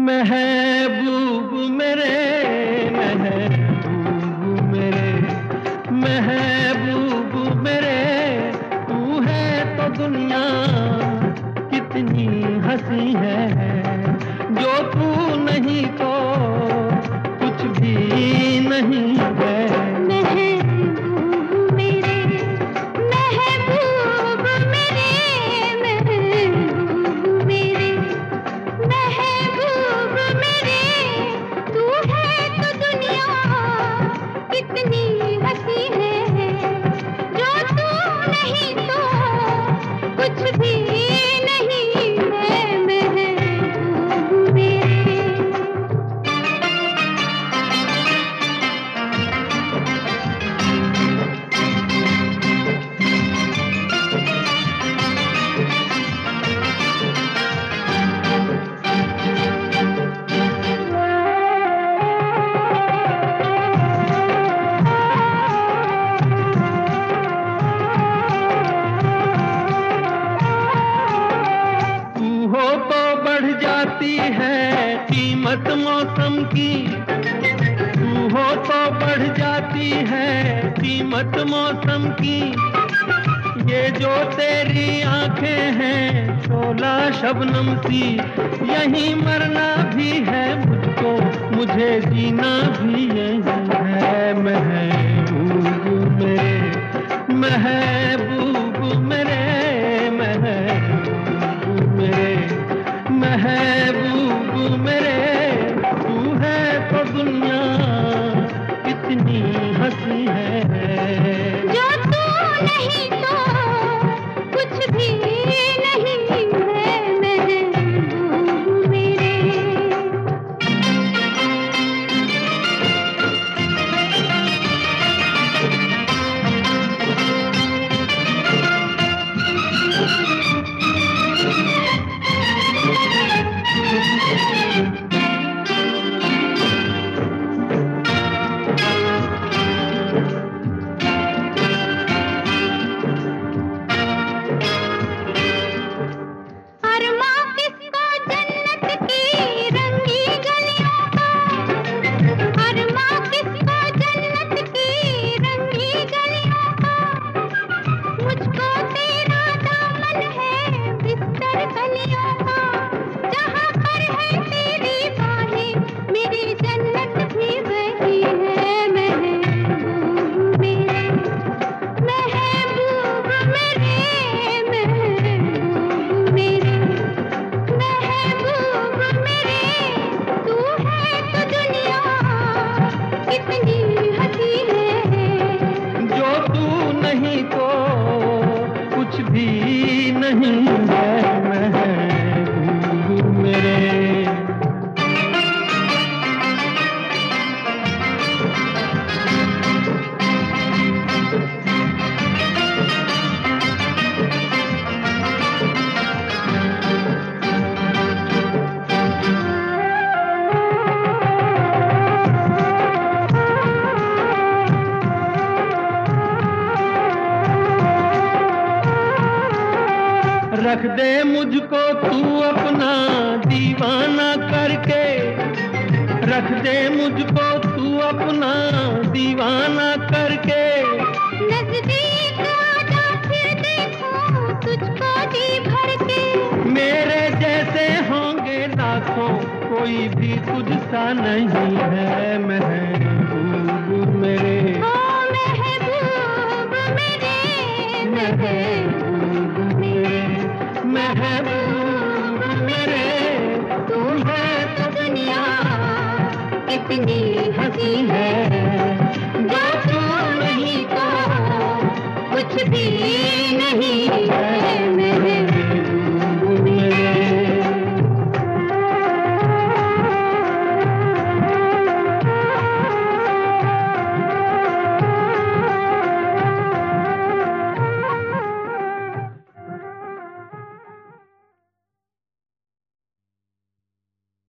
महबूब मेरे महबूब मेरे महबूब मेरे, तू है तो दुनिया कितनी हँसी है, जो तू नहीं तो कुछ भी नहीं। कीमत मौसम की तू हो तो बढ़ जाती है कीमत मौसम की। ये जो तेरी आँखें हैं शोला शबनम सी, यही मरना भी है मुझको, मुझे जीना भी यही है। महबूब मेरे महबूब मेरे महबूब मेरे महबूब मेरे। ಕನ್ಯಾ नहीं है महबूब रख दे मुझको तू अपना दीवाना करके। रख दे मुझको तू अपना दीवाना करके। नज़दीक आजा फिर देखो तुझको जी भर के। मेरे जैसे होंगे लाखों कोई भी तुझसा नहीं है महबूब मेरे। ओ महबूब मेरे महबूब। कितनी हँसी है। नहीं तो कुछ भी नहीं है।